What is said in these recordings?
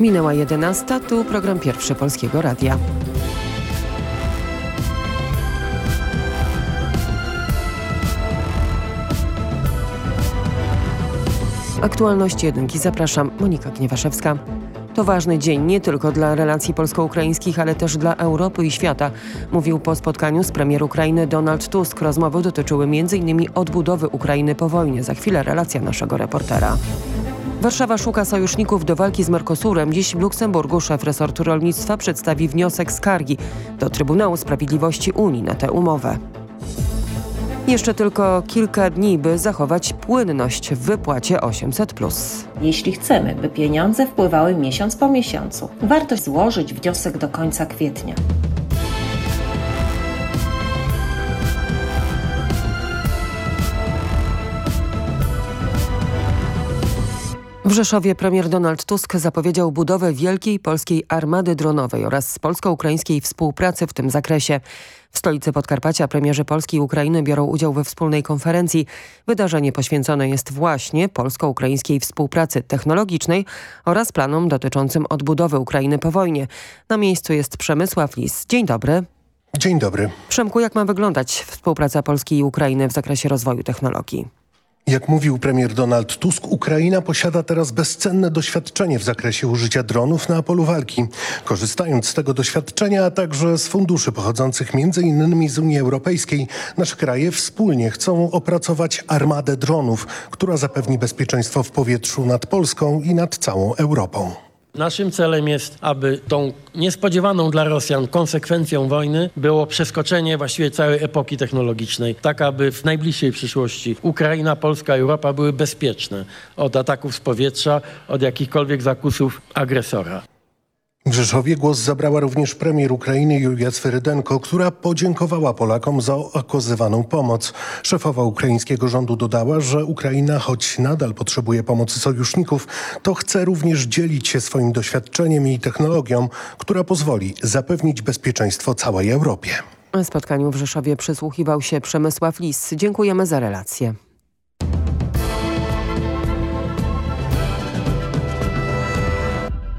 Minęła 11, tu program pierwszy Polskiego Radia. Aktualności jedynki zapraszam, Monika Gniewaszewska. To ważny dzień nie tylko dla relacji polsko-ukraińskich, ale też dla Europy i świata, mówił po spotkaniu z premier Ukrainy Donald Tusk. Rozmowy dotyczyły m.in. odbudowy Ukrainy po wojnie. Za chwilę relacja naszego reportera. Warszawa szuka sojuszników do walki z Mercosurem. Dziś w Luksemburgu szef resortu rolnictwa przedstawi wniosek skargi do Trybunału Sprawiedliwości Unii na tę umowę. Jeszcze tylko kilka dni, by zachować płynność w wypłacie 800+. Jeśli chcemy, by pieniądze wpływały miesiąc po miesiącu, warto złożyć wniosek do końca kwietnia. W Rzeszowie premier Donald Tusk zapowiedział budowę wielkiej polskiej armady dronowej oraz polsko-ukraińskiej współpracy w tym zakresie. W stolicy Podkarpacia premierzy Polski i Ukrainy biorą udział we wspólnej konferencji. Wydarzenie poświęcone jest właśnie polsko-ukraińskiej współpracy technologicznej oraz planom dotyczącym odbudowy Ukrainy po wojnie. Na miejscu jest Przemysław Lis. Dzień dobry. Dzień dobry. Przemku, jak ma wyglądać współpraca Polski i Ukrainy w zakresie rozwoju technologii? Jak mówił premier Donald Tusk, Ukraina posiada teraz bezcenne doświadczenie w zakresie użycia dronów na polu walki. Korzystając z tego doświadczenia, a także z funduszy pochodzących m.in. z Unii Europejskiej, nasze kraje wspólnie chcą opracować armadę dronów, która zapewni bezpieczeństwo w powietrzu nad Polską i nad całą Europą. Naszym celem jest, aby tą niespodziewaną dla Rosjan konsekwencją wojny było przeskoczenie właściwie całej epoki technologicznej, tak aby w najbliższej przyszłości Ukraina, Polska, Europa były bezpieczne od ataków z powietrza, od jakichkolwiek zakusów agresora. W Rzeszowie głos zabrała również premier Ukrainy Julia Swerydenko, która podziękowała Polakom za okazywaną pomoc. Szefowa ukraińskiego rządu dodała, że Ukraina, choć nadal potrzebuje pomocy sojuszników, to chce również dzielić się swoim doświadczeniem i technologią, która pozwoli zapewnić bezpieczeństwo całej Europie. Spotkaniu w Rzeszowie przysłuchiwał się Przemysław Lis. Dziękujemy za relację.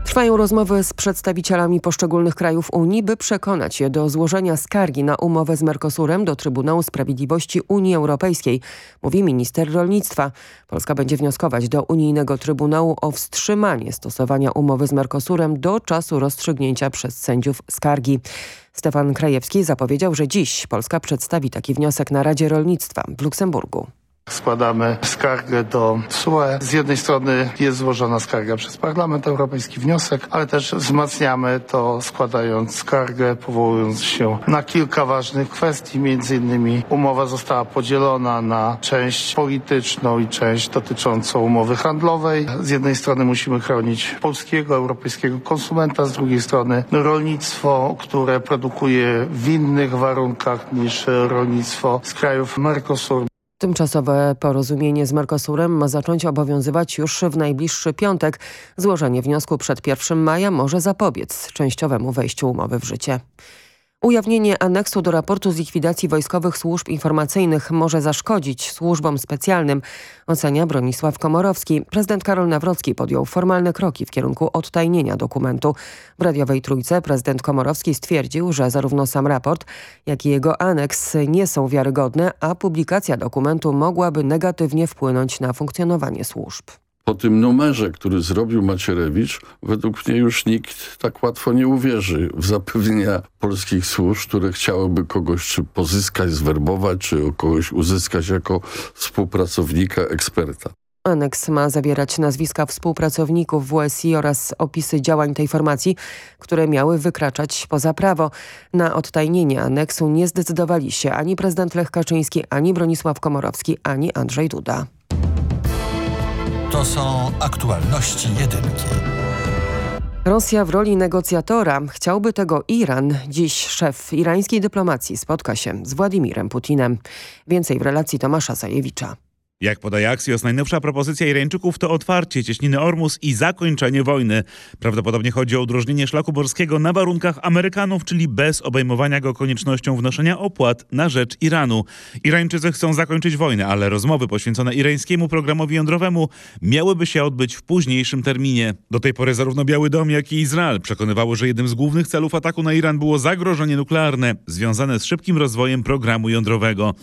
Trwają rozmowy z przedstawicielami poszczególnych krajów Unii, by przekonać je do złożenia skargi na umowę z Mercosurem do Trybunału Sprawiedliwości Unii Europejskiej, mówi minister rolnictwa. Polska będzie wnioskować do unijnego Trybunału o wstrzymanie stosowania umowy z Mercosurem do czasu rozstrzygnięcia przez sędziów skargi. Stefan Krajewski zapowiedział, że dziś Polska przedstawi taki wniosek na Radzie Rolnictwa w Luksemburgu. Składamy skargę do SUE. Z jednej strony jest złożona skarga przez Parlament Europejski, wniosek, ale też wzmacniamy to składając skargę, powołując się na kilka ważnych kwestii. Między innymi umowa została podzielona na część polityczną i część dotyczącą umowy handlowej. Z jednej strony musimy chronić polskiego, europejskiego konsumenta, z drugiej strony rolnictwo, które produkuje w innych warunkach niż rolnictwo z krajów Mercosur. Tymczasowe porozumienie z Mercosurem ma zacząć obowiązywać już w najbliższy piątek. Złożenie wniosku przed 1 maja może zapobiec częściowemu wejściu umowy w życie. Ujawnienie aneksu do raportu z likwidacji wojskowych służb informacyjnych może zaszkodzić służbom specjalnym, ocenia Bronisław Komorowski. Prezydent Karol Nawrocki podjął formalne kroki w kierunku odtajnienia dokumentu. W radiowej trójce prezydent Komorowski stwierdził, że zarówno sam raport, jak i jego aneks nie są wiarygodne, a publikacja dokumentu mogłaby negatywnie wpłynąć na funkcjonowanie służb po tym numerze, który zrobił Macierewicz, według mnie już nikt tak łatwo nie uwierzy w zapewnienia polskich służb, które chciałyby kogoś czy pozyskać, zwerbować, czy kogoś uzyskać jako współpracownika, eksperta. Aneks ma zawierać nazwiska współpracowników WSI oraz opisy działań tej formacji, które miały wykraczać poza prawo. Na odtajnienie aneksu nie zdecydowali się ani prezydent Lech Kaczyński, ani Bronisław Komorowski, ani Andrzej Duda. To są aktualności jedynki. Rosja w roli negocjatora. Chciałby tego Iran. Dziś szef irańskiej dyplomacji spotka się z Władimirem Putinem. Więcej w relacji Tomasza Zajewicza. Jak podaje Axios, najnowsza propozycja Irańczyków to otwarcie cieśniny Ormus i zakończenie wojny. Prawdopodobnie chodzi o udrożnienie szlaku morskiego na warunkach Amerykanów, czyli bez obejmowania go koniecznością wnoszenia opłat na rzecz Iranu. Irańczycy chcą zakończyć wojnę, ale rozmowy poświęcone irańskiemu programowi jądrowemu miałyby się odbyć w późniejszym terminie. Do tej pory zarówno Biały Dom, jak i Izrael przekonywały, że jednym z głównych celów ataku na Iran było zagrożenie nuklearne związane z szybkim rozwojem programu jądrowego.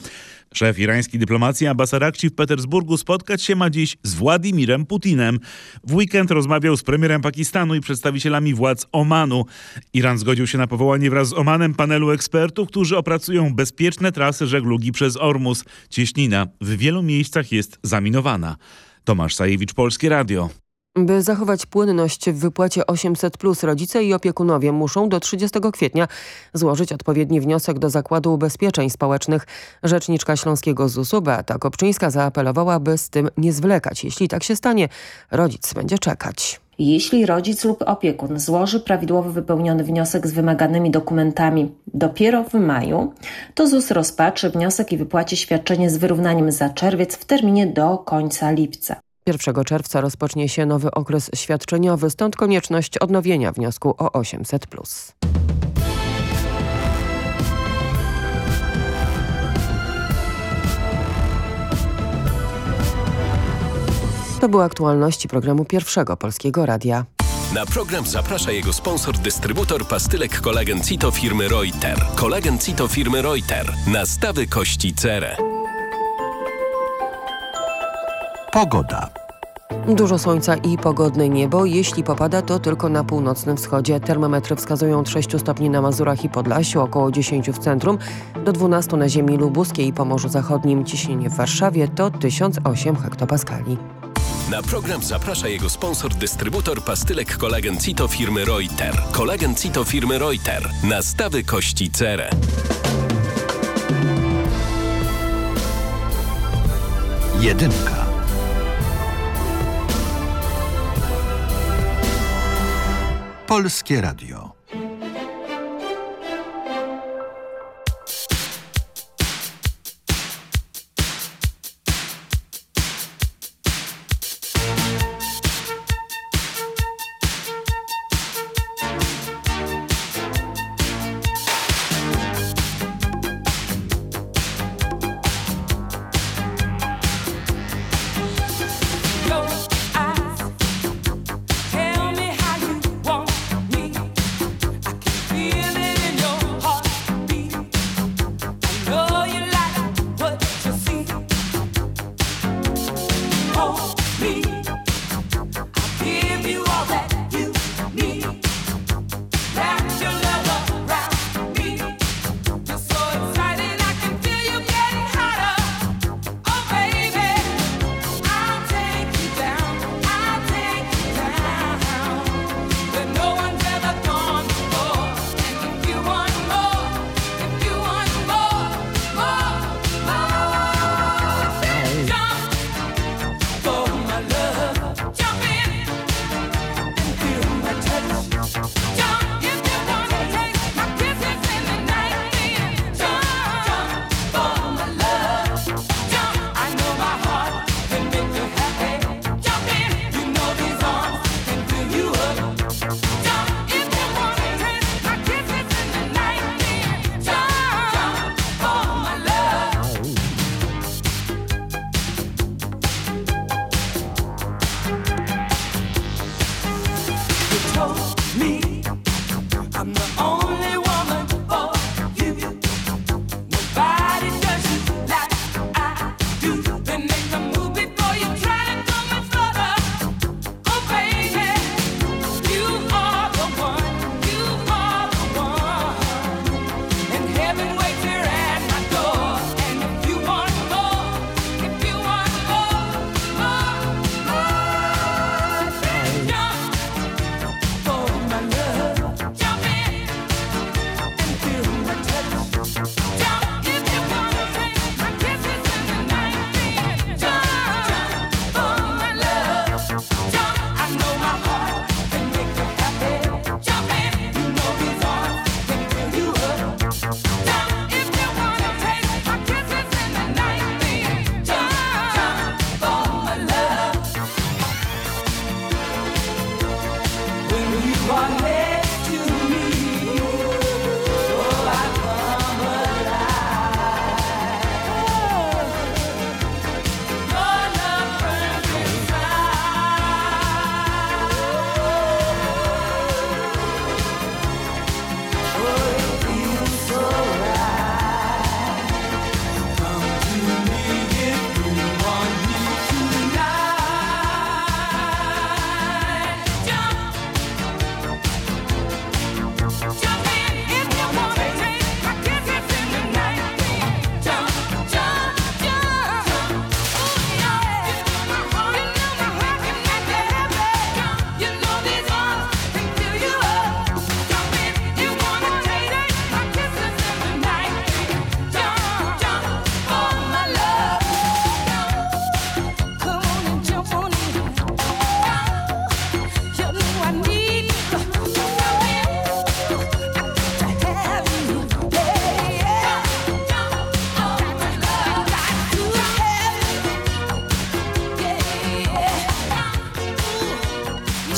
Szef irańskiej dyplomacji Abbas Arakci w Petersburgu spotkać się ma dziś z Władimirem Putinem. W weekend rozmawiał z premierem Pakistanu i przedstawicielami władz Omanu. Iran zgodził się na powołanie wraz z Omanem panelu ekspertów, którzy opracują bezpieczne trasy żeglugi przez Ormus. Cieśnina w wielu miejscach jest zaminowana. Tomasz Sajewicz, Polskie Radio. By zachować płynność w wypłacie 800+, rodzice i opiekunowie muszą do 30 kwietnia złożyć odpowiedni wniosek do Zakładu Ubezpieczeń Społecznych. Rzeczniczka Śląskiego ZUS-u Beata Kopczyńska zaapelowała, by z tym nie zwlekać. Jeśli tak się stanie, rodzic będzie czekać. Jeśli rodzic lub opiekun złoży prawidłowo wypełniony wniosek z wymaganymi dokumentami dopiero w maju, to ZUS rozpatrzy wniosek i wypłaci świadczenie z wyrównaniem za czerwiec w terminie do końca lipca. 1 czerwca rozpocznie się nowy okres świadczeniowy, stąd konieczność odnowienia wniosku o 800+. To były aktualności programu Pierwszego Polskiego Radia. Na program zaprasza jego sponsor, dystrybutor pastylek kolagen Cito firmy Reuter. Kolagen Cito firmy Reuter. Nastawy kości cerę. Pogoda. Dużo słońca i pogodne niebo. Jeśli popada, to tylko na północnym wschodzie. Termometry wskazują od 6 stopni na Mazurach i Podlasiu, około 10 w centrum, do 12 na ziemi lubuskiej i Pomorzu Zachodnim. Ciśnienie w Warszawie to 1008 hektopaskali. Na program zaprasza jego sponsor, dystrybutor pastylek kolagen Cito firmy Reuter. Kolagen Cito firmy Reuter. Nastawy kości cerę. Jedynka. Polskie Radio.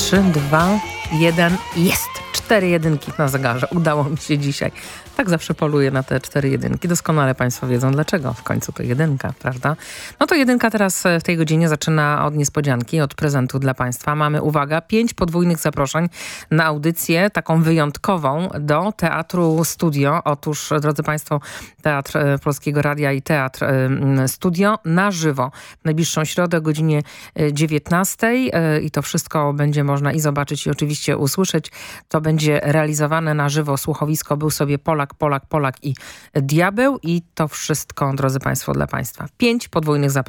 3, 2, 1, jest! Cztery jedynki na zegarze. Udało mi się dzisiaj. Tak zawsze poluję na te cztery jedynki. Doskonale Państwo wiedzą dlaczego. W końcu to jedynka, prawda? Jedynka teraz w tej godzinie zaczyna od niespodzianki, od prezentu dla Państwa. Mamy, uwaga, pięć podwójnych zaproszeń na audycję taką wyjątkową do Teatru Studio. Otóż, drodzy Państwo, Teatr e, Polskiego Radia i Teatr e, Studio na żywo. W najbliższą środę o godzinie e, 19 e, i to wszystko będzie można i zobaczyć i oczywiście usłyszeć. To będzie realizowane na żywo. Słuchowisko był sobie Polak, Polak, Polak i Diabeł i to wszystko, drodzy Państwo, dla Państwa. Pięć podwójnych zaproszeń.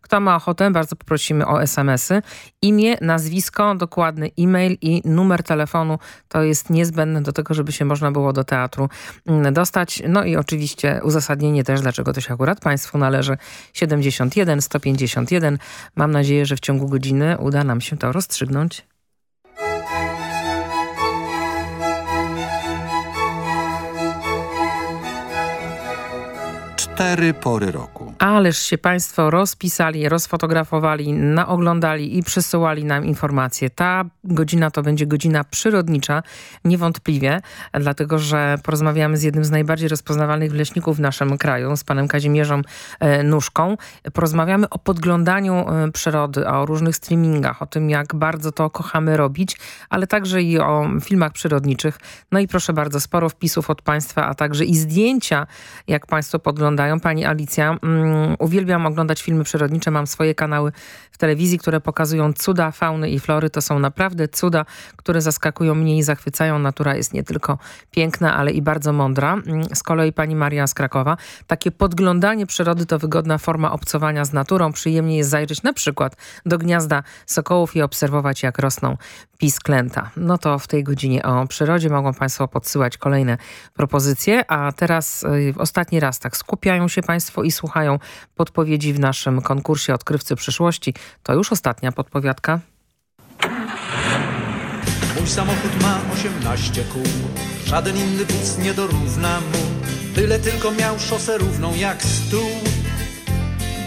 Kto ma ochotę, bardzo poprosimy o SMS-y. Imię, nazwisko, dokładny e-mail i numer telefonu to jest niezbędne do tego, żeby się można było do teatru mm, dostać. No i oczywiście uzasadnienie też, dlaczego to się akurat Państwu należy. 71 151. Mam nadzieję, że w ciągu godziny uda nam się to rozstrzygnąć. Cztery pory roku. Ależ się Państwo rozpisali, rozfotografowali, naoglądali i przysyłali nam informacje. Ta godzina to będzie godzina przyrodnicza, niewątpliwie, dlatego że porozmawiamy z jednym z najbardziej rozpoznawalnych leśników w naszym kraju, z panem Kazimierzem e, Nóżką. Porozmawiamy o podglądaniu e, przyrody, o różnych streamingach, o tym jak bardzo to kochamy robić, ale także i o filmach przyrodniczych. No i proszę bardzo, sporo wpisów od Państwa, a także i zdjęcia, jak Państwo podglądają. Pani Alicja, mm, uwielbiam oglądać filmy przyrodnicze, mam swoje kanały w telewizji, które pokazują cuda fauny i flory. To są naprawdę cuda, które zaskakują mnie i zachwycają. Natura jest nie tylko piękna, ale i bardzo mądra. Mm, Z kolei pani Maria z Krakowa. Takie podglądanie przyrody to wygodna forma obcowania z naturą. Przyjemnie jest zajrzeć na przykład do gniazda sokołów i obserwować jak rosną pisklęta. No to w tej godzinie o przyrodzie mogą Państwo podsyłać kolejne propozycje, a teraz y, ostatni raz tak skupiają się Państwo i słuchają podpowiedzi w naszym konkursie Odkrywcy Przyszłości. To już ostatnia podpowiadka. Mój samochód ma 18 kół, żaden inny wóz nie dorówna mu. Byle tylko miał szosę równą jak stół,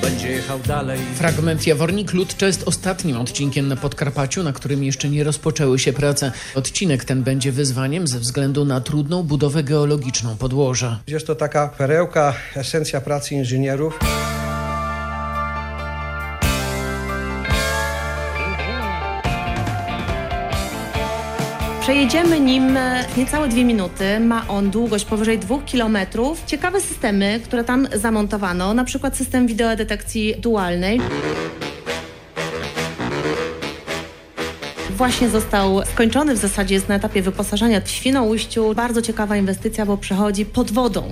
będzie jechał dalej. Fragment Jawornik Ludcza jest ostatnim odcinkiem na Podkarpaciu, na którym jeszcze nie rozpoczęły się prace. Odcinek ten będzie wyzwaniem ze względu na trudną budowę geologiczną podłoża. Jest to taka perełka, esencja pracy inżynierów. Przejedziemy nim niecałe dwie minuty. Ma on długość powyżej dwóch kilometrów. Ciekawe systemy, które tam zamontowano, na przykład system wideodetekcji dualnej. Właśnie został skończony, w zasadzie jest na etapie wyposażenia w Świnoujściu. Bardzo ciekawa inwestycja, bo przechodzi pod wodą.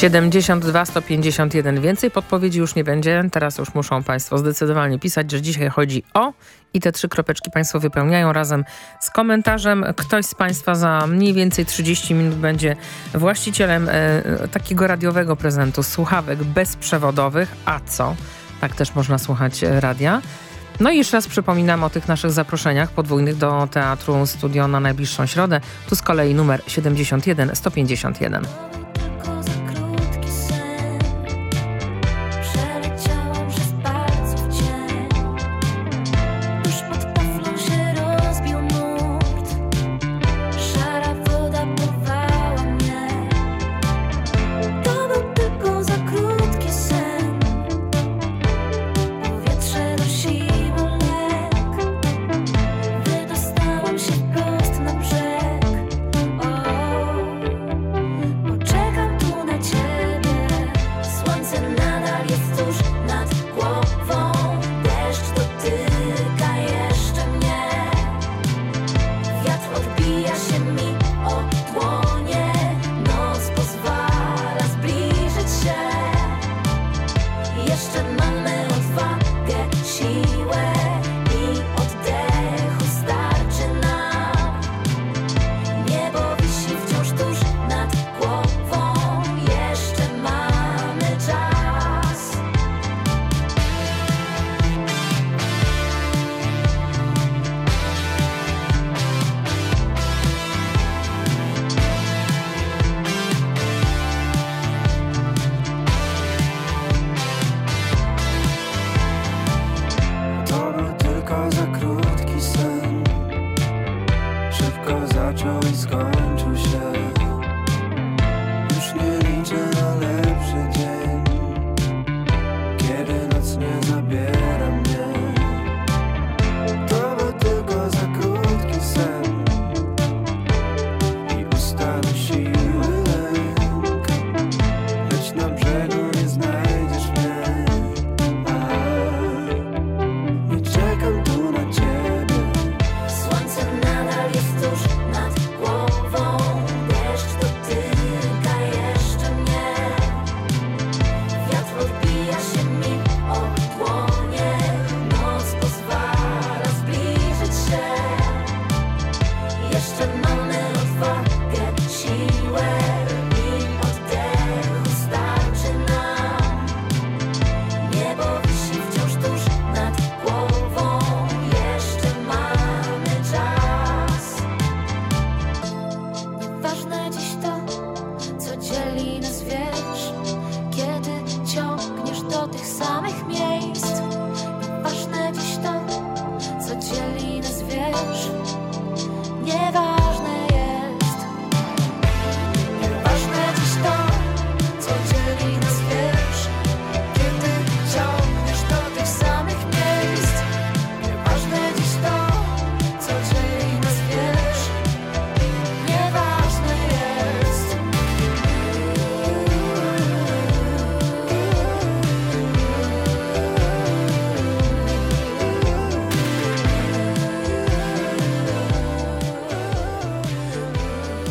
Siedemdziesiąt dwa, sto pięćdziesiąt jeden. Więcej podpowiedzi już nie będzie. Teraz już muszą Państwo zdecydowanie pisać, że dzisiaj chodzi o i te trzy kropeczki Państwo wypełniają razem z komentarzem. Ktoś z Państwa za mniej więcej 30 minut będzie właścicielem e, takiego radiowego prezentu słuchawek bezprzewodowych. A co? Tak też można słuchać e, radia. No i jeszcze raz przypominam o tych naszych zaproszeniach podwójnych do Teatru Studio na najbliższą środę. Tu z kolei numer 71 151.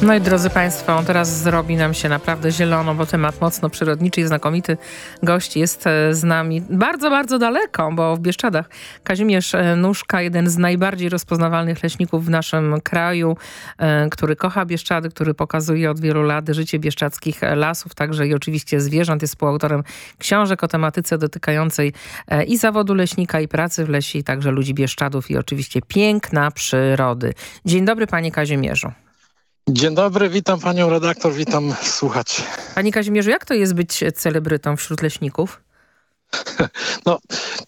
No i drodzy Państwo, teraz zrobi nam się naprawdę zielono, bo temat mocno przyrodniczy i znakomity gość jest e, z nami bardzo, bardzo daleko, bo w Bieszczadach Kazimierz e, Nóżka, jeden z najbardziej rozpoznawalnych leśników w naszym kraju, e, który kocha Bieszczady, który pokazuje od wielu lat życie bieszczadzkich lasów, także i oczywiście zwierząt. Jest współautorem książek o tematyce dotykającej i zawodu leśnika, i pracy w lesie, i także ludzi Bieszczadów i oczywiście piękna przyrody. Dzień dobry Panie Kazimierzu. Dzień dobry, witam panią redaktor, witam słuchaczy. Panie Kazimierzu, jak to jest być celebrytą wśród leśników? No,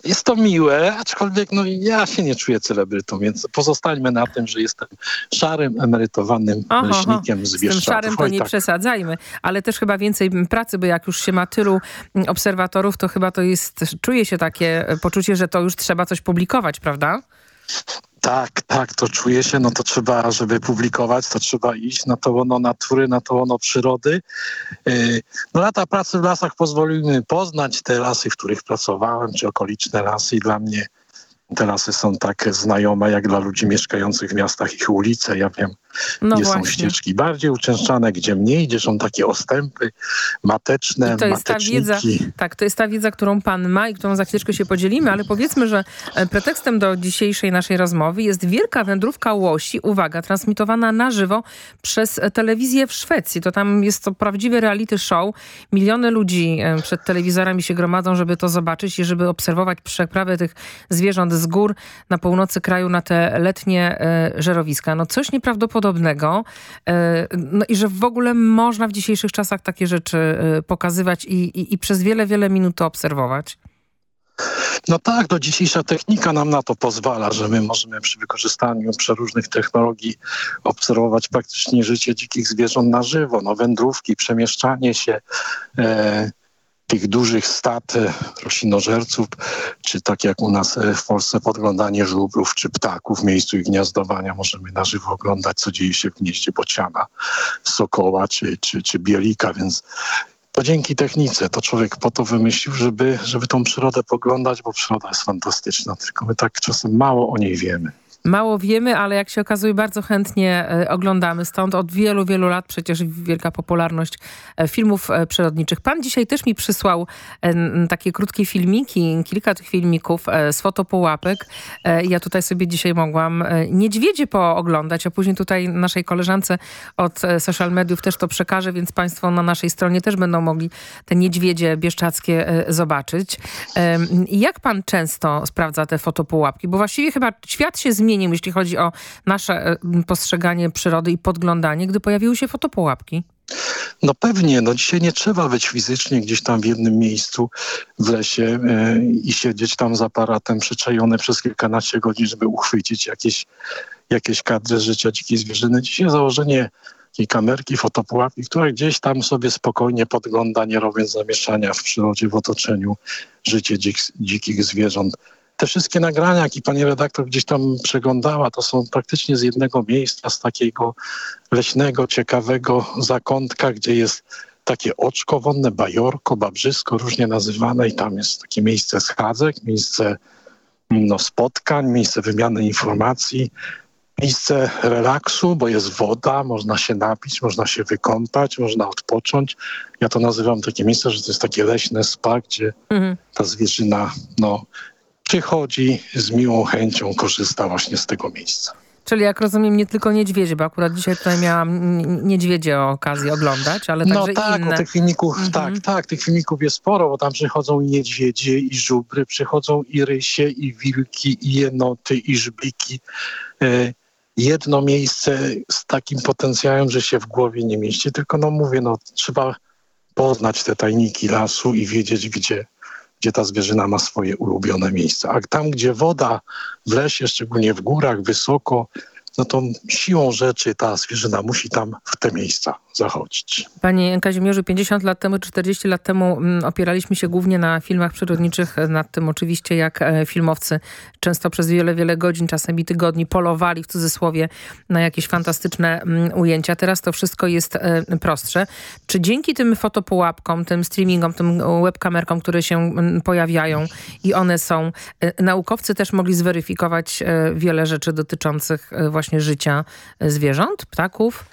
jest to miłe, aczkolwiek no, ja się nie czuję celebrytą, więc pozostańmy na tym, że jestem szarym, emerytowanym Oho, leśnikiem z Z tym Bieszczadów. szarym to nie tak. przesadzajmy, ale też chyba więcej pracy, bo jak już się ma tylu mm, obserwatorów, to chyba to jest, czuje się takie poczucie, że to już trzeba coś publikować, prawda? Tak, tak, to czuję się, no to trzeba, żeby publikować, to trzeba iść na to łono natury, na to łono przyrody. Yy, No lata pracy w lasach pozwoliły mi poznać te lasy, w których pracowałem, czy okoliczne lasy i dla mnie te lasy są tak znajome, jak dla ludzi mieszkających w miastach ich ulice. Ja wiem, No gdzie są właśnie. ścieżki bardziej uczęszczane, gdzie mniej, gdzie są takie ostępy mateczne, I to jest ta wiedza, tak, to jest ta wiedza, którą pan ma i którą za chwileczkę się podzielimy, ale powiedzmy, że e, pretekstem do dzisiejszej naszej rozmowy jest wielka wędrówka łosi, uwaga, transmitowana na żywo przez e, telewizję w Szwecji. To tam jest to prawdziwy reality show. Miliony ludzi e, przed telewizorami się gromadzą, żeby to zobaczyć i żeby obserwować przeprawę tych zwierząt z gór na północy kraju na te letnie e, żerowiska. No coś nieprawdopodobnego. E, no i że w ogóle można w dzisiejszych czasach takie rzeczy e, pokazywać i, i, i przez wiele, wiele minut to obserwować. No tak, no dzisiejsza technika nam na to pozwala, że my możemy przy wykorzystaniu przeróżnych technologii obserwować praktycznie życie dzikich zwierząt na żywo. No wędrówki, przemieszczanie się e, tych dużych stad e, roślinożerców, czy tak jak u nas e, w Polsce podglądanie żubrów czy ptaków w miejscu ich gniazdowania. Możemy na żywo oglądać, co dzieje się w gnieździe bociana, sokoła czy, czy, czy bielika, więc to dzięki technice. To człowiek po to wymyślił, żeby, żeby tą przyrodę poglądać, bo przyroda jest fantastyczna, tylko my tak czasem mało o niej wiemy. Mało wiemy, ale jak się okazuje bardzo chętnie e, oglądamy. Stąd od wielu, wielu lat przecież wielka popularność e, filmów e, przyrodniczych. Pan dzisiaj też mi przysłał takie krótkie filmiki, kilka tych filmików z fotopołapek. Ja tutaj sobie dzisiaj mogłam niedźwiedzie pooglądać, a później tutaj naszej koleżance od social mediów też to przekażę, więc państwo na naszej stronie też będą mogli te niedźwiedzie bieszczackie zobaczyć. Jak pan często sprawdza te fotopułapki? Bo właściwie chyba świat się zmienił jeśli chodzi o nasze e, postrzeganie przyrody i podglądanie, gdy pojawiły się fotopułapki? No pewnie, no dzisiaj nie trzeba być fizycznie gdzieś tam w jednym miejscu w lesie e, i siedzieć tam z aparatem przyczajony przez kilkanaście godzin, żeby uchwycić jakieś, jakieś kadry życia dzikiej zwierzyny. Dzisiaj założenie takiej kamerki, fotopułapki, która gdzieś tam sobie spokojnie podgląda, nie robiąc zamieszania w przyrodzie, w otoczeniu życie dzik, dzikich zwierząt te wszystkie nagrania, jakie pani redaktor gdzieś tam przeglądała, to są praktycznie z jednego miejsca, z takiego leśnego, ciekawego zakątka, gdzie jest takie oczko wonne, bajorko, babrzysko, różnie nazywane i tam jest takie miejsce schadzek, miejsce no, spotkań, miejsce wymiany informacji, miejsce relaksu, bo jest woda, można się napić, można się wykąpać, można odpocząć. Ja to nazywam takie miejsce, że to jest takie leśne spa, gdzie mhm. ta zwierzyna no, przychodzi z miłą chęcią, korzysta właśnie z tego miejsca. Czyli jak rozumiem nie tylko niedźwiedzie, bo akurat dzisiaj tutaj miałam niedźwiedzie o okazji oglądać, ale no także tak, inne. tych filmików, mhm. tak, tak, tych filmików jest sporo, bo tam przychodzą i niedźwiedzie, i żubry, przychodzą i rysie, i wilki, i jenoty, i żbiki. E, jedno miejsce z takim potencjałem, że się w głowie nie mieści, tylko no mówię, no trzeba poznać te tajniki lasu i wiedzieć, gdzie gdzie ta zwierzyna ma swoje ulubione miejsca. A tam, gdzie woda w lesie, szczególnie w górach, wysoko, no to siłą rzeczy ta zwierzyna musi tam w te miejsca zachodzić. Panie Kazimierzu, 50 lat temu, 40 lat temu mm, opieraliśmy się głównie na filmach przyrodniczych, nad tym oczywiście jak e, filmowcy często przez wiele, wiele godzin, czasem i tygodni polowali w cudzysłowie na jakieś fantastyczne mm, ujęcia. Teraz to wszystko jest e, prostsze. Czy dzięki tym fotopułapkom, tym streamingom, tym webkamerkom, które się mm, pojawiają i one są, e, naukowcy też mogli zweryfikować wiele rzeczy dotyczących właśnie życia zwierząt, ptaków?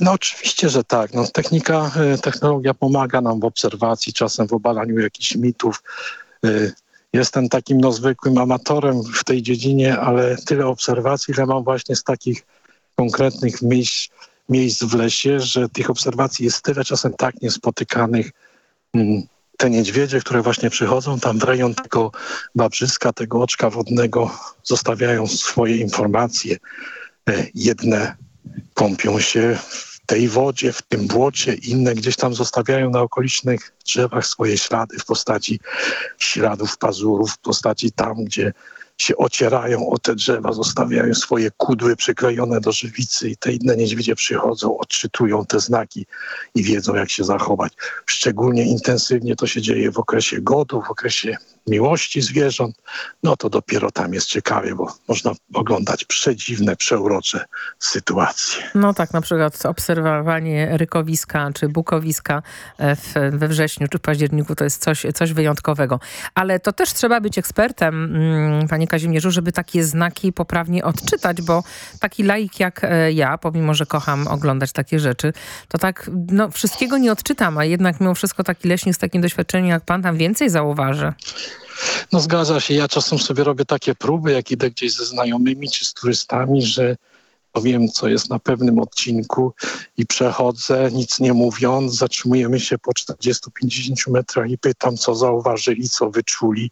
No oczywiście, że tak. No, technika, e, technologia pomaga nam w obserwacji, czasem w obalaniu jakichś mitów. E, jestem takim no, zwykłym amatorem w tej dziedzinie, ale tyle obserwacji, ile mam właśnie z takich konkretnych miejsc, miejsc w lesie, że tych obserwacji jest tyle czasem tak niespotykanych. Te niedźwiedzie, które właśnie przychodzą tam w rejon tego babrzyska, tego oczka wodnego, zostawiają swoje informacje. E, jedne kąpią się w tej wodzie, w tym błocie, inne gdzieś tam zostawiają na okolicznych drzewach swoje ślady w postaci śladów pazurów, w postaci tam, gdzie się ocierają o te drzewa, zostawiają swoje kudły przyklejone do żywicy i te inne niedźwiedzie przychodzą, odczytują te znaki i wiedzą, jak się zachować. Szczególnie intensywnie to się dzieje w okresie godu, w okresie miłości zwierząt, no to dopiero tam jest ciekawie, bo można oglądać przedziwne, przeurocze sytuacje. No tak, na przykład obserwowanie rykowiska czy bukowiska e, w, we wrześniu czy w październiku to jest coś, coś wyjątkowego. Ale to też trzeba być ekspertem, mm, panie Kazimierzu, żeby takie znaki poprawnie odczytać, bo taki laik jak e, ja, pomimo, że kocham oglądać takie rzeczy, to tak no, wszystkiego nie odczytam, a jednak mimo wszystko taki leśnik z takim doświadczeniem jak pan tam więcej zauważy. No zgadza się. Ja czasem sobie robię takie próby, jak idę gdzieś ze znajomymi czy z turystami, że powiem, co jest na pewnym odcinku i przechodzę, nic nie mówiąc, zatrzymujemy się po 40-50 metrach i pytam, co zauważyli, co wyczuli,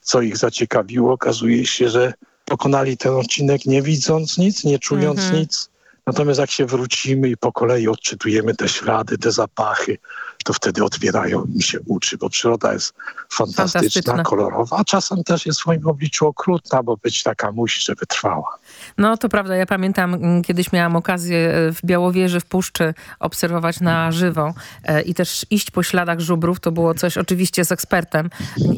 co ich zaciekawiło. Okazuje się, że pokonali ten odcinek nie widząc nic, nie czując Mhm. nic. Natomiast jak się wrócimy i po kolei odczytujemy te ślady, te zapachy, to wtedy otwierają mi się uczy, bo przyroda jest fantastyczna, Fantastyczna. kolorowa, a czasem też jest w swoim obliczu okrutna, bo być taka musi, żeby trwała. No to prawda, ja pamiętam, mm, kiedyś miałam okazję e, w Białowieży, w Puszczy obserwować na żywo e, i też iść po śladach żubrów. To było coś oczywiście z ekspertem,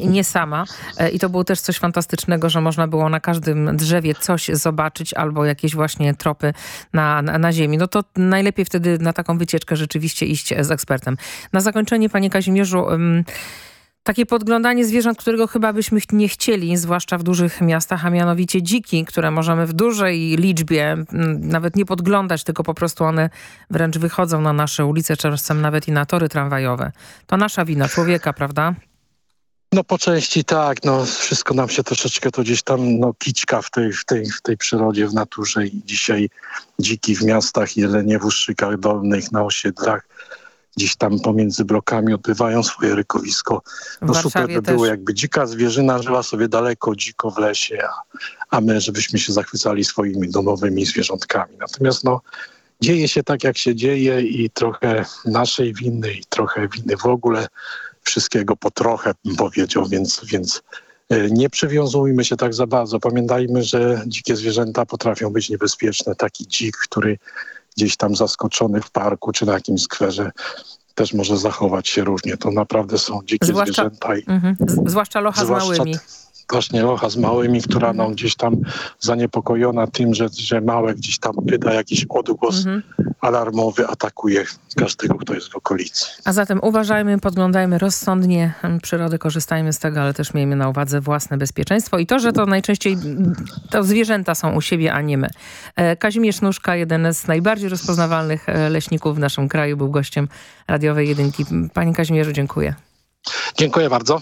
nie sama. E, I to było też coś fantastycznego, że można było na każdym drzewie coś zobaczyć albo jakieś właśnie tropy na, na, na ziemi. No to najlepiej wtedy na taką wycieczkę rzeczywiście iść z ekspertem. Na zakończenie, panie Kazimierzu, takie podglądanie zwierząt, którego chyba byśmy nie chcieli, zwłaszcza w dużych miastach, a mianowicie dziki, które możemy w dużej liczbie nawet nie podglądać, tylko po prostu one wręcz wychodzą na nasze ulice, czasem nawet i na tory tramwajowe. To nasza wina, człowieka, prawda? No po części tak, no wszystko nam się troszeczkę to gdzieś tam no, kiczka w tej, w, tej, w tej przyrodzie, w naturze i dzisiaj dziki w miastach, jelenie w uszczykach dolnych, na osiedlach, gdzieś tam pomiędzy blokami odbywają swoje rykowisko. No super by było, też. jakby dzika zwierzyna żyła sobie daleko, dziko w lesie, a, a my żebyśmy się zachwycali swoimi domowymi zwierzątkami. Natomiast no dzieje się tak, jak się dzieje i trochę naszej winy i trochę winy w ogóle wszystkiego po trochę bym powiedział, więc, więc e, nie przywiązujmy się tak za bardzo. Pamiętajmy, że dzikie zwierzęta potrafią być niebezpieczne. Taki dzik, który gdzieś tam zaskoczony w parku czy na jakimś skwerze też może zachować się różnie. To naprawdę są dzikie Zwłaszcza, zwierzęta i mhm. Z- zwłaszcza locha z Zwłaszcza małymi. T- właśnie locha z małymi, która no, gdzieś tam zaniepokojona tym, że, że małe gdzieś tam wyda jakiś odgłos Mhm. alarmowy, atakuje każdego, kto jest w okolicy. A zatem uważajmy, podglądajmy rozsądnie mm, przyrody, korzystajmy z tego, ale też miejmy na uwadze własne bezpieczeństwo i to, że to najczęściej mm, to zwierzęta są u siebie, a nie my. E, Kazimierz Nóżka, jeden z najbardziej rozpoznawalnych e, leśników w naszym kraju, był gościem radiowej jedynki. Panie Kazimierzu, dziękuję. Dziękuję bardzo.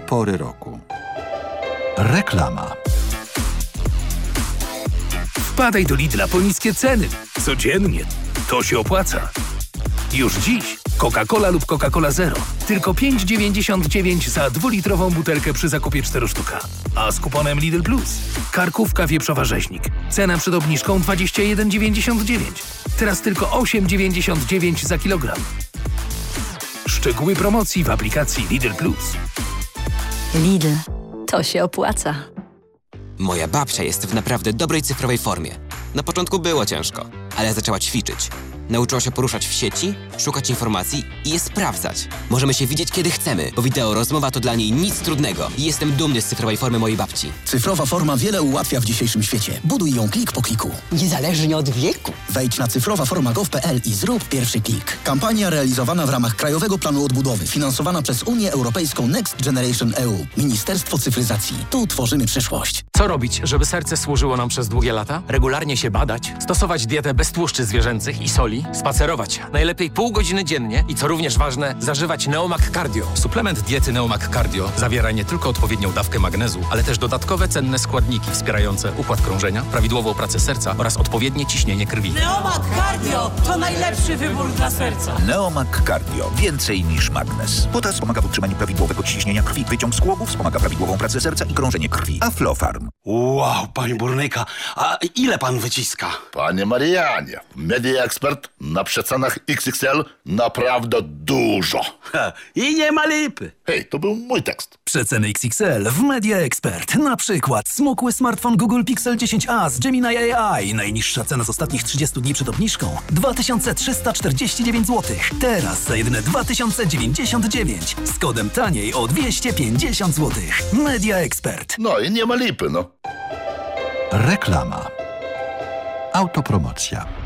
Pory roku. Reklama. Wpadaj do Lidla po niskie ceny. Codziennie. To się opłaca. Już dziś Coca-Cola lub Coca-Cola Zero. Tylko 5,99 za dwulitrową butelkę przy zakupie 4 sztuka. A z kuponem Lidl Plus. Karkówka wieprzowa rzeźnik. Cena przed obniżką 21,99. Teraz tylko 8,99 za kilogram. Szczegóły promocji w aplikacji Lidl Plus. Lidl. To się opłaca. Moja babcia jest w naprawdę dobrej cyfrowej formie. Na początku było ciężko, ale zaczęła ćwiczyć. Nauczyła się poruszać w sieci, szukać informacji i je sprawdzać. Możemy się widzieć kiedy chcemy, bo wideo rozmowa to dla niej nic trudnego. I jestem dumny z cyfrowej formy mojej babci. Cyfrowa forma wiele ułatwia w dzisiejszym świecie. Buduj ją klik po kliku. Niezależnie od wieku. Wejdź na cyfrowaforma.gov.pl i zrób pierwszy klik. Kampania realizowana w ramach Krajowego Planu Odbudowy, finansowana przez Unię Europejską Next Generation EU. Ministerstwo Cyfryzacji. Tu tworzymy przyszłość. Co robić, żeby serce służyło nam przez długie lata? Regularnie się badać, stosować dietę bez tłuszczy zwierzęcych i soli, spacerować, najlepiej pół godziny dziennie i co również ważne, zażywać Neomac Cardio. Suplement diety Neomac Cardio zawiera nie tylko odpowiednią dawkę magnezu, ale też dodatkowe cenne składniki wspierające układ krążenia, prawidłową pracę serca oraz odpowiednie ciśnienie krwi. Neomat Cardio to najlepszy wybór dla serca. Neomac Cardio. Więcej niż magnes. Potas wspomaga w utrzymaniu prawidłowego ciśnienia krwi. Wyciąg z głowu wspomaga prawidłową pracę serca i krążenie krwi. Aflofarm. Wow, panie burnyka, a ile pan wyciska? Panie Marianie, Media Expert na przecenach XXL naprawdę dużo. Ha, I nie ma lipy. Hej, to był mój tekst. Przeceny XXL w Media Expert. Na przykład smukły smartfon Google Pixel 10a z Gemini AI. Najniższa cena z ostatnich 30 dni przed obniżką 2349 zł. Teraz za jedyne 2099 z kodem taniej o 250 zł. Media Expert. No i nie ma lipy, no. Reklama. Autopromocja.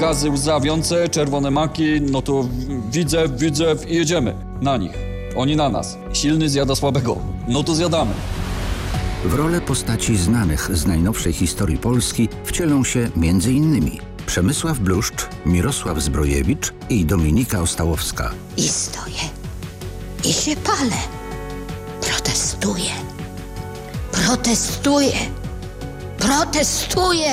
Gazy łzawiące, czerwone maki, no to widzę, widzę i jedziemy na nich. Oni na nas. Silny zjada słabego. No to zjadamy. W rolę postaci znanych z najnowszej historii Polski wcielą się m.in. Przemysław Bluszcz, Mirosław Zbrojewicz i Dominika Ostałowska. I stoję. I się palę. Protestuję. Protestuję. Protestuję.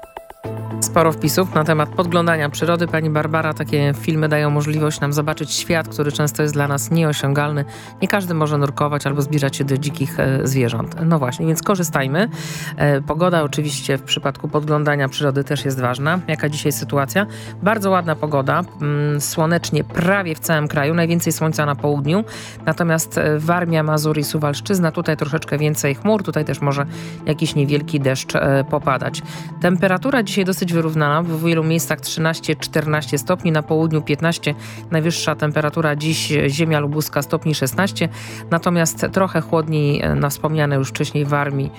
Sporo wpisów na temat podglądania przyrody. Pani Barbara, takie filmy dają możliwość nam zobaczyć świat, który często jest dla nas nieosiągalny. Nie każdy może nurkować albo zbliżać się do dzikich e, zwierząt. No właśnie, więc korzystajmy. E, pogoda oczywiście w przypadku podglądania przyrody też jest ważna. Jaka dzisiaj sytuacja? Bardzo ładna pogoda. Mm, słonecznie prawie w całym kraju. Najwięcej słońca na południu. Natomiast e, Warmia, Mazur i Suwalszczyzna, tutaj troszeczkę więcej chmur. Tutaj też może jakiś niewielki deszcz popadać. Temperatura dzisiaj dosyć wyrównana, w wielu miejscach 13-14 stopni, na południu 15, najwyższa temperatura dziś ziemia lubuska stopni 16, natomiast trochę chłodniej na wspomniane już wcześniej Warmii,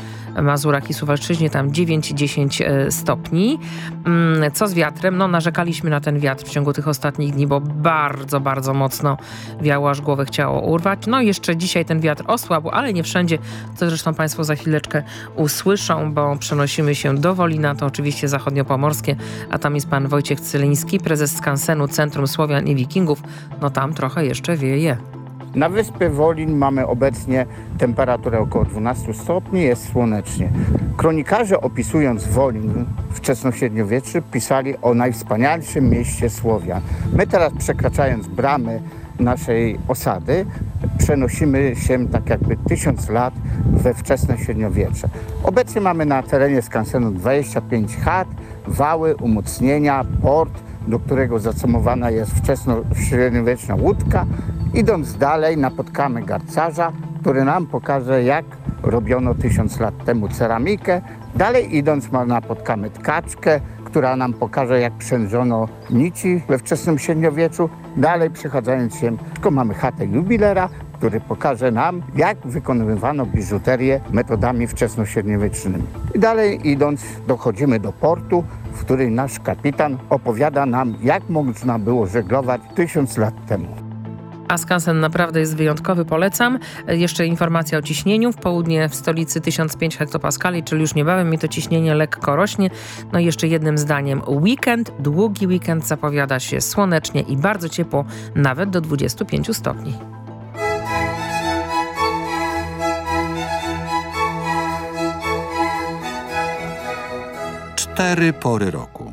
Mazurach i Suwalszczyźnie, tam 9-10 stopni. Mm, Co z wiatrem? No narzekaliśmy na ten wiatr w ciągu tych ostatnich dni, bo bardzo, bardzo mocno wiało, aż głowę chciało urwać. No i jeszcze dzisiaj ten wiatr osłabł, ale nie wszędzie, co zresztą Państwo za chwileczkę usłyszą, bo przenosimy się do Wolina, to oczywiście zachodniopomorskie, a tam jest pan Wojciech Cyliński, prezes skansenu Centrum Słowian i Wikingów. No tam trochę jeszcze wieje. Na wyspie Wolin mamy obecnie temperaturę około 12 stopni, jest słonecznie. Kronikarze opisując Wolin wczesnośredniowieczy pisali o najwspanialszym mieście Słowian. My teraz przekraczając bramy naszej osady przenosimy się tak jakby tysiąc lat we wczesne średniowiecze. Obecnie mamy na terenie skansenu 25 chat, wały, umocnienia, port, do którego zasamowana jest wczesnośredniowieczna łódka. Idąc dalej napotkamy garcarza, który nam pokaże jak robiono tysiąc lat temu ceramikę. Dalej idąc napotkamy tkaczkę, która nam pokaże jak przędzono nici we wczesnym średniowieczu. Dalej przechodząc się, tylko mamy chatę jubilera, który pokaże nam, jak wykonywano biżuterię metodami wczesnośredniowiecznymi. I dalej idąc, dochodzimy do portu, w którym nasz kapitan opowiada nam, jak można było żeglować tysiąc lat temu. A skansen naprawdę jest wyjątkowy, polecam. E, Jeszcze informacja o ciśnieniu. W południe w stolicy 1005 hektopaskali, czyli już niebawem mi to ciśnienie lekko rośnie. No i jeszcze jednym zdaniem. Weekend, długi weekend zapowiada się słonecznie i bardzo ciepło, nawet do 25 stopni. Cztery pory roku.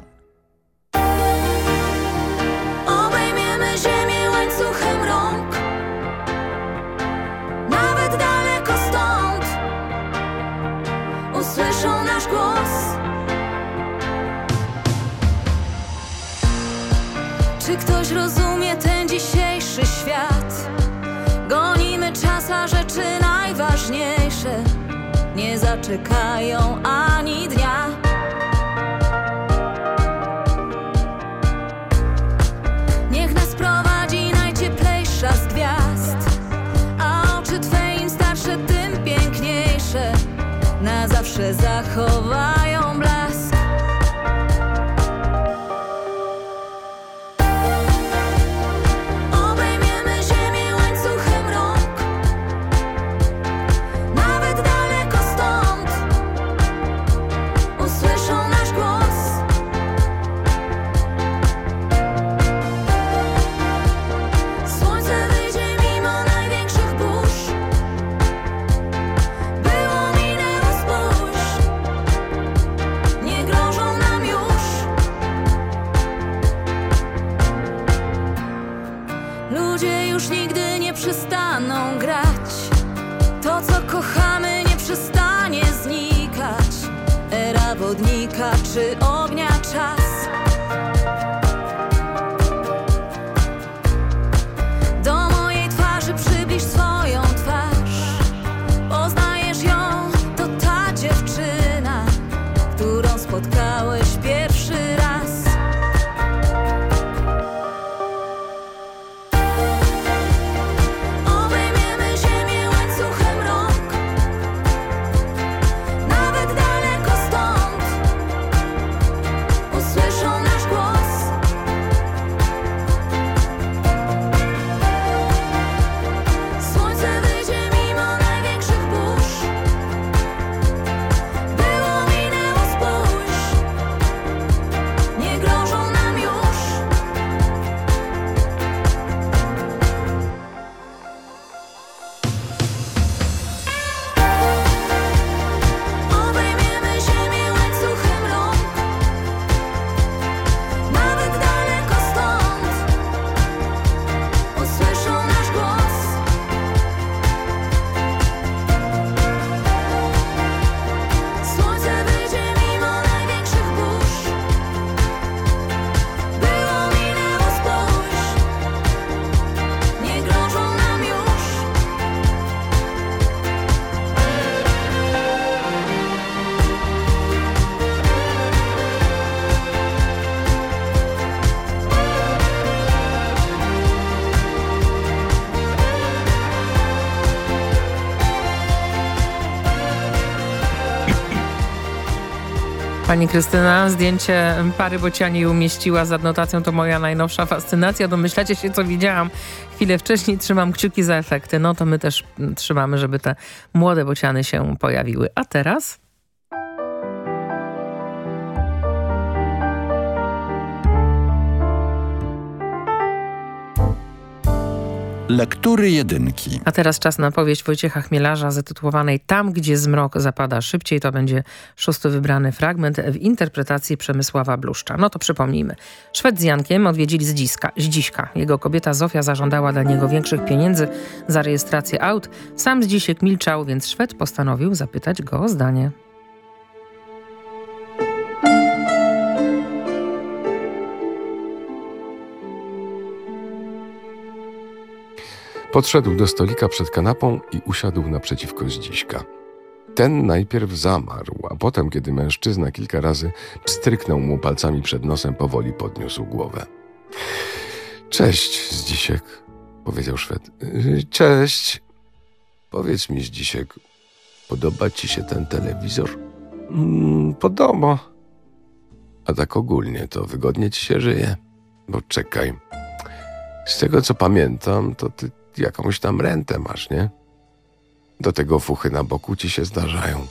Nie zaczekają Pani Krystyna zdjęcie pary bociani umieściła z adnotacją to moja najnowsza fascynacja. Domyślacie się, co widziałam chwilę wcześniej. Trzymam kciuki za efekty. No to my też trzymamy, żeby te młode bociany się pojawiły. A teraz... Lektury jedynki. A teraz czas na powieść Wojciecha Chmielarza zatytułowanej Tam, gdzie zmrok zapada szybciej. To będzie szósty wybrany fragment w interpretacji Przemysława Bluszcza. No to przypomnijmy. Szwed z Jankiem odwiedzili Zdziska, Zdziśka. Jego kobieta Zofia zażądała dla niego większych pieniędzy za rejestrację aut. Sam Zdzisiek milczał, więc Szwed postanowił zapytać go o zdanie. Podszedł do stolika przed kanapą i usiadł naprzeciwko Zdziśka. Ten najpierw zamarł, a potem, kiedy mężczyzna kilka razy pstryknął mu palcami przed nosem, powoli podniósł głowę. Cześć, Zdzisiek, powiedział Szwed. "Yy, Cześć. Powiedz mi, Zdzisiek, podoba ci się ten telewizor? Mm, podoba. A tak ogólnie, to wygodnie ci się żyje? Bo czekaj. Z tego, co pamiętam, to ty jakąś tam rentę masz, nie? Do tego fuchy na boku ci się zdarzają.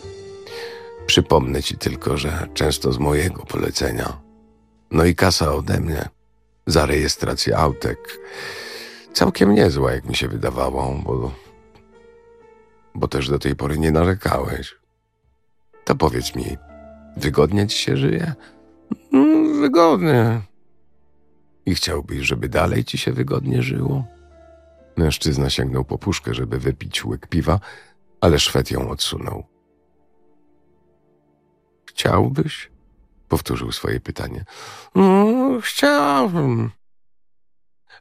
Przypomnę ci tylko, że często z mojego polecenia. No i kasa ode mnie. Za rejestrację autek. Całkiem niezła, jak mi się wydawało, bo, bo też do tej pory nie narzekałeś. To powiedz mi, wygodnie ci się żyje? Mm, wygodnie. I chciałbyś, żeby dalej ci się wygodnie żyło? Mężczyzna sięgnął po puszkę, żeby wypić łyk piwa, ale Szwed ją odsunął. Chciałbyś? Powtórzył swoje pytanie. No, chciałbym.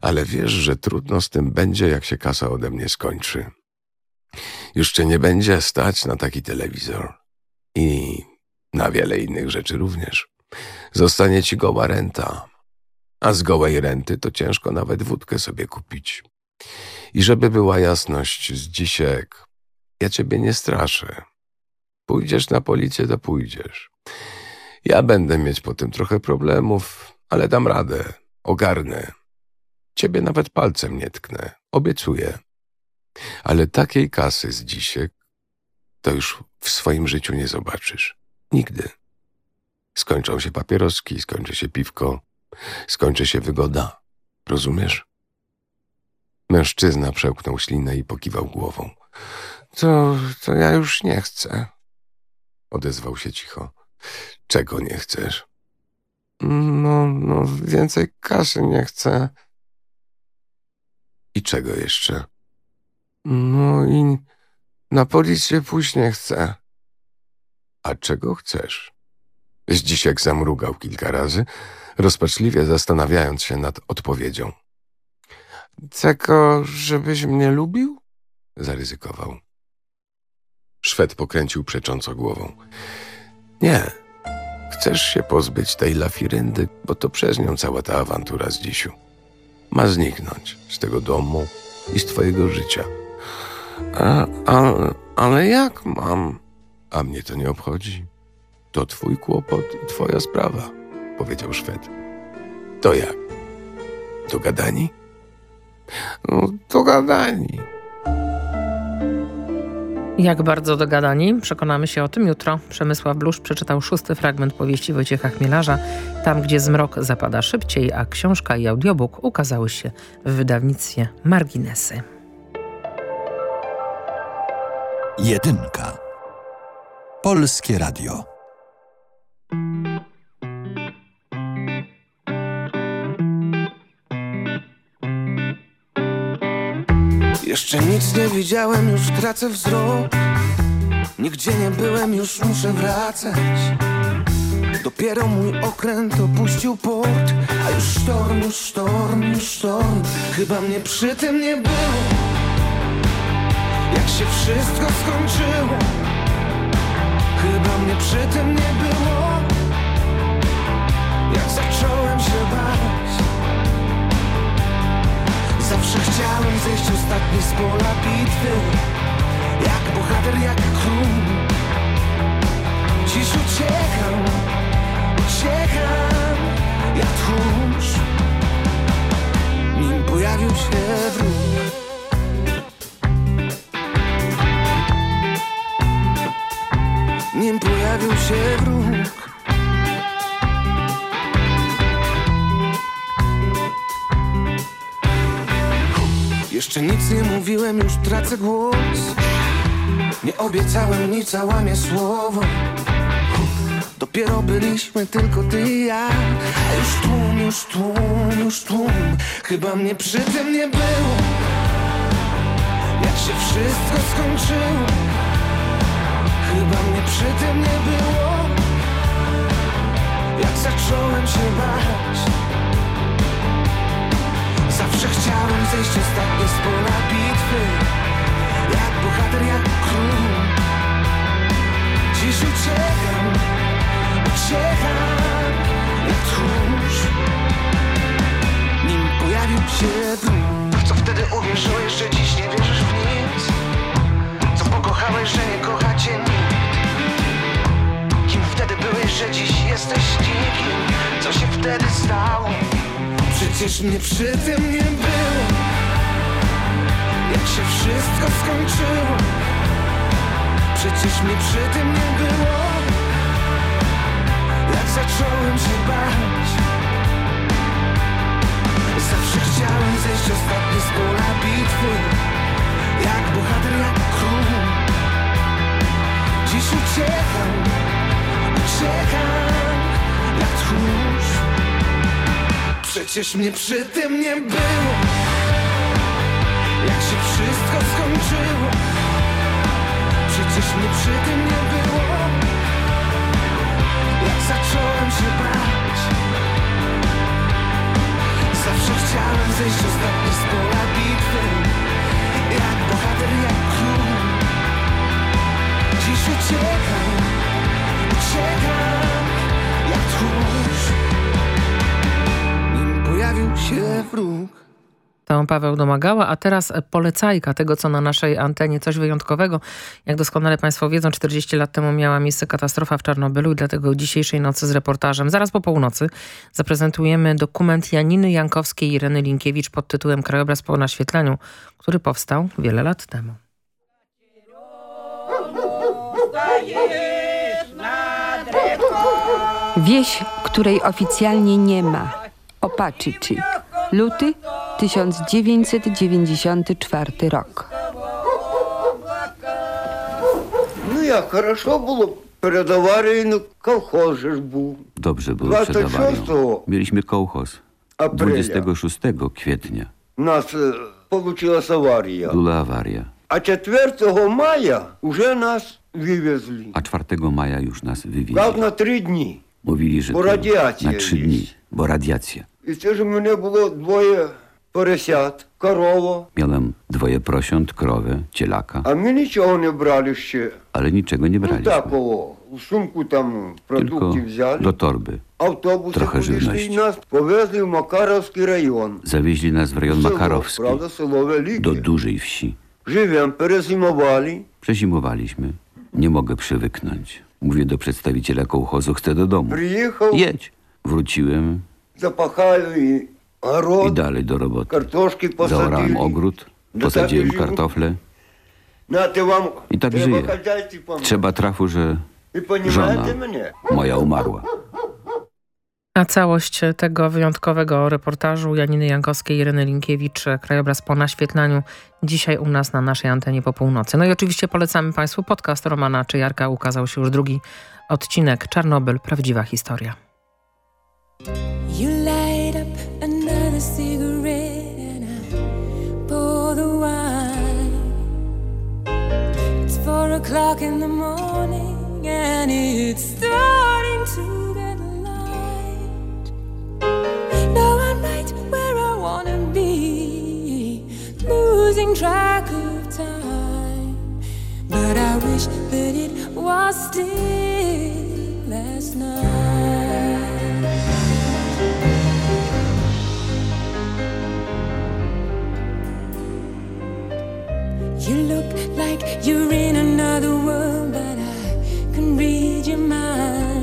Ale wiesz, że trudno z tym będzie, jak się kasa ode mnie skończy. Już cię nie będzie stać na taki telewizor. I na wiele innych rzeczy również. Zostanie ci goła renta. A z gołej renty to ciężko nawet wódkę sobie kupić. I żeby była jasność z ja ciebie nie straszę. Pójdziesz na policję, to pójdziesz. Ja będę mieć po tym trochę problemów, ale dam radę, ogarnę. Ciebie nawet palcem nie tknę, obiecuję. Ale takiej kasy z to już w swoim życiu nie zobaczysz. Nigdy. Skończą się papieroski, skończy się piwko, skończy się wygoda. Rozumiesz? Mężczyzna przełknął ślinę i pokiwał głową. To, to ja już nie chcę. Odezwał się cicho. Czego nie chcesz? No, no, więcej kasy nie chcę. I czego jeszcze? No i na policję pójść nie chcę. A czego chcesz? Zdzisiek zamrugał kilka razy, rozpaczliwie zastanawiając się nad odpowiedzią. Tego, żebyś mnie lubił? Zaryzykował. Szwed pokręcił przecząco głową. Nie. Chcesz się pozbyć tej lafiryndy, bo to przez nią cała ta awantura z dzisiu. Ma zniknąć z tego domu i z twojego życia. A, ale, ale jak mam? A mnie to nie obchodzi. To twój kłopot i twoja sprawa, powiedział Szwed. To jak? Dogadani? No, dogadani. Jak bardzo dogadani? Przekonamy się o tym jutro. Przemysław Blusz przeczytał szósty fragment powieści Wojciecha Chmielarza, tam gdzie zmrok zapada szybciej, a książka i audiobook ukazały się w wydawnictwie Marginesy. Jedynka. Polskie Radio. Jeszcze nic nie widziałem, już tracę wzrok. Nigdzie nie byłem, już muszę wracać. Dopiero mój okręt opuścił port A już sztorm, już sztorm, już sztorm. Chyba mnie przy tym nie było. Jak się wszystko skończyło? Chyba mnie przy tym nie było. Jak zacząłem się bać Zawsze chciałem zejść ostatni z pola bitwy. Jak bohater, jak król Dziś uciekam, uciekam jak tchórz. Nim pojawił się wróg. Nim pojawił się wróg Jeszcze nic nie mówiłem, już tracę głos. Nie obiecałem nic, a łamię słowo. Dopiero byliśmy tylko ty i ja. A już tłum, już tłum, już tłum. Chyba mnie przy tym nie było. Jak się wszystko skończyło. Chyba mnie przy tym nie było. Jak zacząłem się bać Chciałem zejść ostatnio z pola bitwy. Jak bohater, jak król. Dziś uciekam, uciekam Jak tchórz. Nim pojawił się dym. W co wtedy uwierzyłeś, że dziś nie wierzysz w nic? Co pokochałeś, że nie kocha cię nikt? Kim wtedy byłeś, że dziś jesteś nikim? Co się wtedy stało? Przecież mnie przy tym nie było Jak się wszystko skończyło. Przecież mnie przy tym nie było. Jak zacząłem się bać. Zawsze chciałem zejść ostatni z pola bitwy. Jak bohater, jak król. Dziś uciekam, uciekam Jak tchórz Przecież mnie przy tym nie było. Jak się wszystko skończyło. Przecież mnie przy tym nie było. Jak zacząłem się bać. Zawsze chciałem zejść ostatni z pola bitwy. Jak bohater, jak król Dziś uciekam, się wróg To Paweł Domagała, a teraz polecajka tego, co na naszej antenie, coś wyjątkowego. Jak doskonale Państwo wiedzą, 40 lat temu miała miejsce katastrofa w Czarnobylu i dlatego dzisiejszej nocy z reportażem, zaraz po północy, zaprezentujemy dokument Janiny Jankowskiej i Ireny Linkiewicz pod tytułem Krajobraz po naświetleniu, który powstał wiele lat temu. Wieś, której oficjalnie nie ma. Opaczyczyk. Luty 1994 rok. Ну як, хорошо було перед аварією, ну колхоз же ж був. Dobrze było przed awarią. 26 Mieliśmy kołchoz. Aprilia. 26 kwietnia у нас е, получилась аварія. była awaria, А 4 мая вже нас вивезли. a 4 maja już nas wywieźli. Газ на три дні. Mówili, że Bo to radiacja na trzy jest. dni, bo radiacja. І це ж у мене було двоє поросят, корова. Miałem dwoje prosiąt, krowę, cielaka, А ми нічого не брали ще. ale niczego nie Ну braliśmy. такого, в сумку там Tylko продукти взяли. do torby. Автобуси Trochę підійшли żywności. і нас повезли в Макаровський район. Zawieźli nas w rejon Село, Makarowski, правда, село Велике. do dużej wsi. Живем, перезимували. Przezimowaliśmy. Nie mogę przywyknąć. Mówię do przedstawiciela kołchozu, chcę do domu. Приїхав, Jedź. Wróciłem zapachali I dalej do roboty. kartoszki Zaorałem ogród, posadziłem kartofle. I tak żyję. Trzeba trafu, że żona moja umarła. A całość tego wyjątkowego reportażu Janiny Jankowskiej i Ireny Linkiewicz, Krajobraz po naświetlaniu, dzisiaj u nas na naszej antenie po północy. No i oczywiście polecamy Państwu podcast Romana Czyjarka. Ukazał się już drugi odcinek Czarnobyl. Prawdziwa historia. Cigarette and I pour the wine. It's four o'clock in the morning and it's starting to get light. Now I'm right where I wanna be, losing track of time. But I wish that it was still last night. You look like you're in another world, but I can read your mind.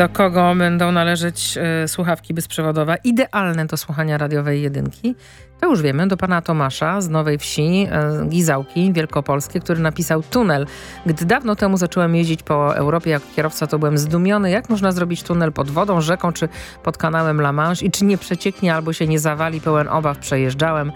Do kogo będą należeć e, słuchawki bezprzewodowe idealne do słuchania radiowej jedynki? Już wiemy, do pana Tomasza z Nowej Wsi, e, Gizałki Wielkopolskiej, który napisał tunel. Gdy dawno temu zacząłem jeździć po Europie jako kierowca, to byłem zdumiony, jak można zrobić tunel pod wodą, rzeką czy pod kanałem La Manche i czy nie przecieknie albo się nie zawali, pełen obaw przejeżdżałem.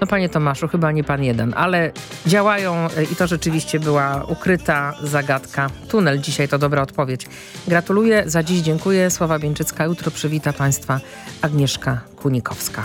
No panie Tomaszu, chyba nie pan jeden, ale działają e, i to rzeczywiście była ukryta zagadka. Tunel dzisiaj to dobra odpowiedź. Gratuluję, za dziś dziękuję. Sława Bieńczycka, jutro przywita państwa Agnieszka Kunikowska.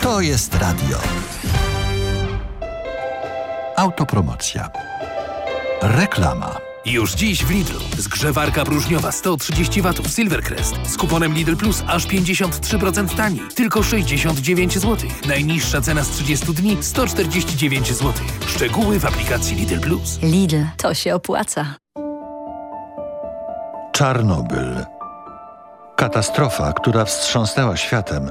To jest radio. Autopromocja. Reklama. Już dziś w Lidlu. Zgrzewarka próżniowa 130 W Silvercrest z kuponem Lidl Plus aż 53% taniej. Tylko 69 zł. Najniższa cena z 30 dni 149 zł. Szczegóły w aplikacji Lidl Plus. Lidl, to się opłaca. Czarnobyl. Katastrofa, która wstrząsnęła światem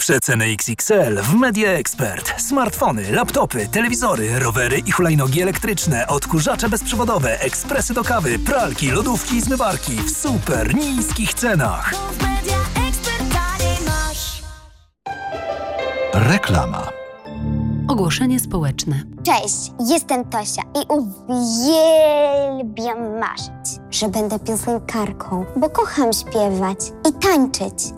Najniższe ceny XXL w Media Expert. Smartfony, laptopy, telewizory, rowery i hulajnogi elektryczne, odkurzacze bezprzewodowe, ekspresy do kawy, pralki, lodówki i zmywarki w super niskich cenach. Reklama. Ogłoszenie społeczne. Cześć, jestem Tosia i uwielbiam marzyć, że będę piosenkarką, bo kocham śpiewać i tańczyć.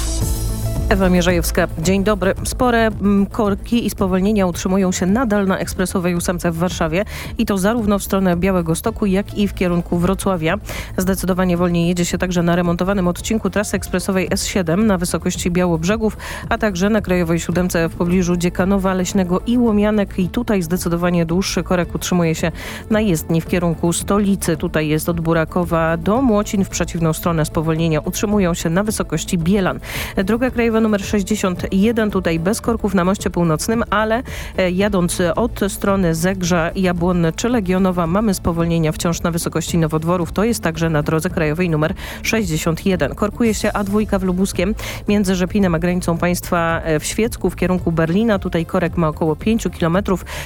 Ewa Mierzejewska, dzień dobry. Spore mm, korki i spowolnienia utrzymują się nadal na ekspresowej ósemce w Warszawie i to zarówno w stronę Białego Stoku, jak i w kierunku Wrocławia. Zdecydowanie wolniej jedzie się także na remontowanym odcinku trasy ekspresowej S7 na wysokości Białobrzegów, a także na Krajowej Siódemce w pobliżu Dziekanowa, Leśnego i Łomianek i tutaj zdecydowanie dłuższy korek utrzymuje się na jezdni w kierunku stolicy. Tutaj jest od Burakowa do Młocin w przeciwną stronę spowolnienia utrzymują się na wysokości Bielan. Droga krajowa numer 61, tutaj bez korków na moście północnym, ale e, jadąc od strony Zegrza, Jabłonne czy Legionowa mamy spowolnienia wciąż na wysokości Nowodworów. To jest także na drodze krajowej numer 61. Korkuje się A2 w Lubuskiem między Rzepinem a granicą państwa e, w Świecku w kierunku Berlina. Tutaj korek ma około 5 km.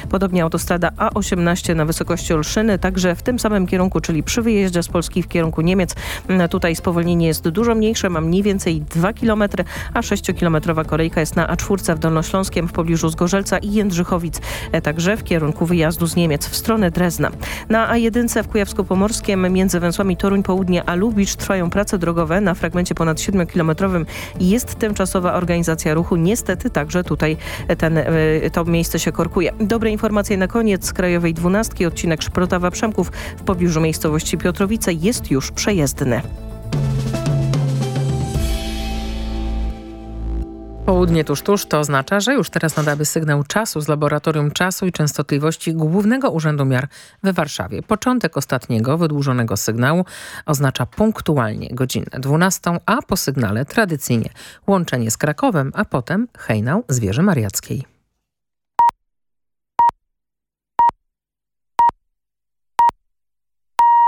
Podobnie autostrada A18 na wysokości Olszyny, także w tym samym kierunku, czyli przy wyjeździe z Polski w kierunku Niemiec. Mm, Tutaj spowolnienie jest dużo mniejsze, ma mniej więcej 2 km, a 6-kilometrowa kolejka jest na A4 w Dolnośląskiem w pobliżu Zgorzelca i Jędrzychowic, e, także w kierunku wyjazdu z Niemiec w stronę Drezna. Na A1 w Kujawsko-Pomorskim między węzłami Toruń Południe a Lubicz trwają prace drogowe. Na fragmencie ponad 7-kilometrowym jest tymczasowa organizacja ruchu. Niestety także tutaj ten, e, to miejsce się korkuje. Dobre informacje na koniec. Z Krajowej 12 odcinek Szprotawa-Przemków w pobliżu miejscowości Piotrowice jest już przejezdny. Południe tuż tuż to oznacza, że już teraz nadaby sygnał czasu z Laboratorium Czasu i Częstotliwości Głównego Urzędu Miar we Warszawie. Początek ostatniego wydłużonego sygnału oznacza punktualnie godzinę 12, a po sygnale tradycyjnie łączenie z Krakowem, a potem hejnał z Wieży Mariackiej.